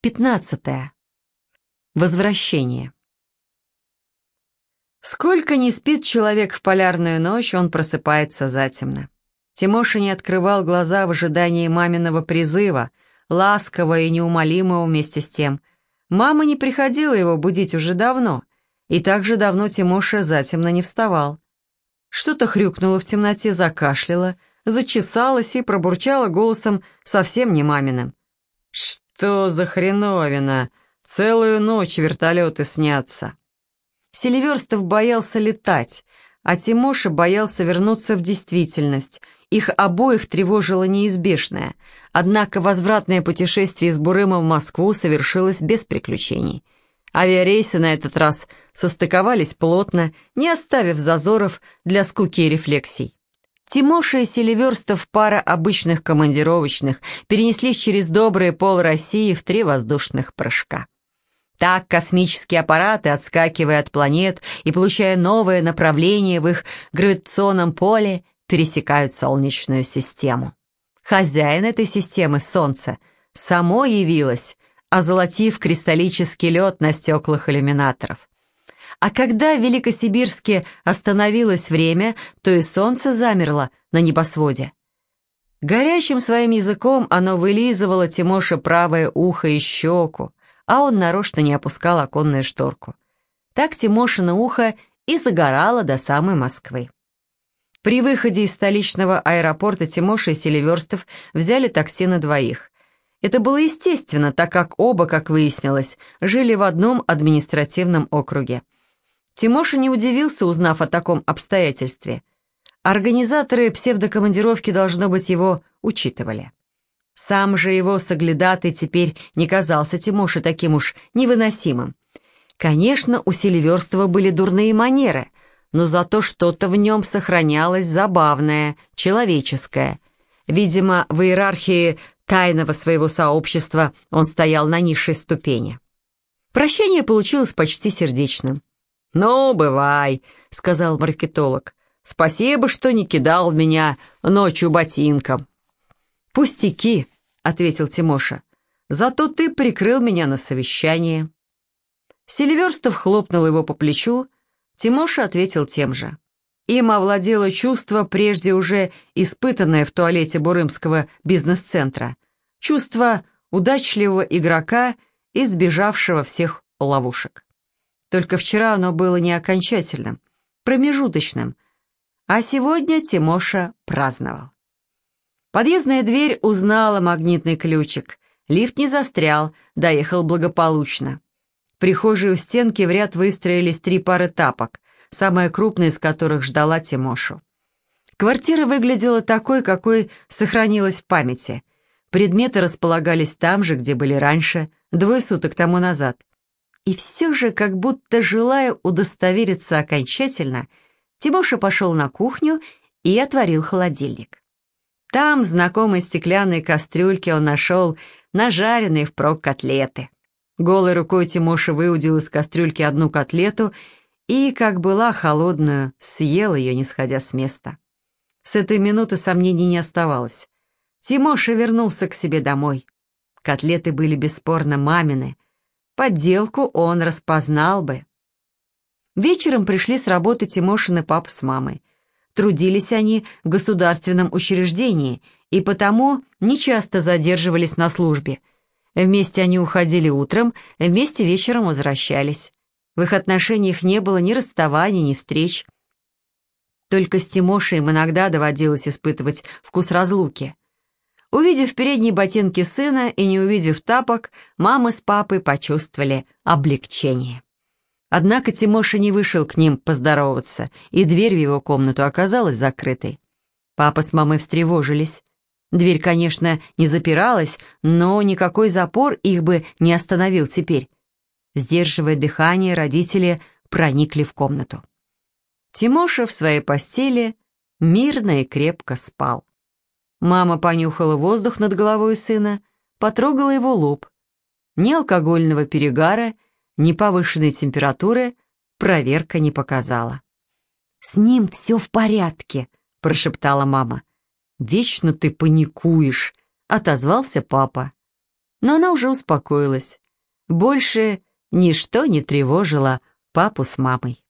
Пятнадцатое. Возвращение. Сколько не спит человек в полярную ночь, он просыпается затемно. Тимоша не открывал глаза в ожидании маминого призыва, ласкового и неумолимого вместе с тем. Мама не приходила его будить уже давно, и так же давно Тимоша затемно не вставал. Что-то хрюкнуло в темноте, закашляло, зачесалось и пробурчало голосом совсем не маминым. «Что за хреновина? Целую ночь вертолеты снятся». Селиверстов боялся летать, а Тимоша боялся вернуться в действительность. Их обоих тревожило неизбежное. Однако возвратное путешествие из Бурыма в Москву совершилось без приключений. Авиарейсы на этот раз состыковались плотно, не оставив зазоров для скуки и рефлексий. Тимоша и Селиверстов, пара обычных командировочных, перенеслись через добрые пол России в три воздушных прыжка. Так космические аппараты, отскакивая от планет и получая новое направление в их гравитационном поле, пересекают Солнечную систему. Хозяин этой системы, Солнце, само явилось, озолотив кристаллический лед на стеклах иллюминаторов. А когда в Великосибирске остановилось время, то и солнце замерло на небосводе. Горящим своим языком оно вылизывало Тимоша правое ухо и щеку, а он нарочно не опускал оконную шторку. Так Тимошина ухо и загорало до самой Москвы. При выходе из столичного аэропорта Тимоша и Селиверстов взяли такси на двоих. Это было естественно, так как оба, как выяснилось, жили в одном административном округе. Тимоша не удивился, узнав о таком обстоятельстве. Организаторы псевдокомандировки, должно быть, его учитывали. Сам же его соглядатый теперь не казался Тимоше таким уж невыносимым. Конечно, у Селиверстова были дурные манеры, но зато что-то в нем сохранялось забавное, человеческое. Видимо, в иерархии тайного своего сообщества он стоял на низшей ступени. Прощение получилось почти сердечным. «Ну, бывай», — сказал маркетолог. «Спасибо, что не кидал меня ночью ботинком». «Пустяки», — ответил Тимоша. «Зато ты прикрыл меня на совещание». Селиверстов хлопнул его по плечу, Тимоша ответил тем же. Им овладело чувство, прежде уже испытанное в туалете Бурымского бизнес-центра. Чувство удачливого игрока, избежавшего всех ловушек. Только вчера оно было не окончательным, промежуточным, а сегодня Тимоша праздновал. Подъездная дверь узнала магнитный ключик. Лифт не застрял, доехал благополучно. В прихожей у стенки в ряд выстроились три пары тапок, самая крупная из которых ждала Тимошу. Квартира выглядела такой, какой сохранилась в памяти. Предметы располагались там же, где были раньше, двое суток тому назад. И все же, как будто желая удостовериться окончательно, Тимоша пошел на кухню и отворил холодильник. Там, в знакомой стеклянной кастрюльке, он нашел нажаренные впрок котлеты. Голой рукой Тимоша выудил из кастрюльки одну котлету и, как была холодную, съел ее, не сходя с места. С этой минуты сомнений не оставалось. Тимоша вернулся к себе домой. Котлеты были бесспорно мамины — Подделку он распознал бы. Вечером пришли с работы Тимошин и папа с мамой. Трудились они в государственном учреждении и потому нечасто задерживались на службе. Вместе они уходили утром, вместе вечером возвращались. В их отношениях не было ни расставаний, ни встреч. Только с Тимошей им иногда доводилось испытывать вкус разлуки. Увидев передние ботинки сына и не увидев тапок, мама с папой почувствовали облегчение. Однако Тимоша не вышел к ним поздороваться, и дверь в его комнату оказалась закрытой. Папа с мамой встревожились. Дверь, конечно, не запиралась, но никакой запор их бы не остановил теперь. Сдерживая дыхание, родители проникли в комнату. Тимоша в своей постели мирно и крепко спал. Мама понюхала воздух над головой сына, потрогала его лоб. Ни алкогольного перегара, ни повышенной температуры проверка не показала. «С ним все в порядке», — прошептала мама. «Вечно ты паникуешь», — отозвался папа. Но она уже успокоилась. Больше ничто не тревожило папу с мамой.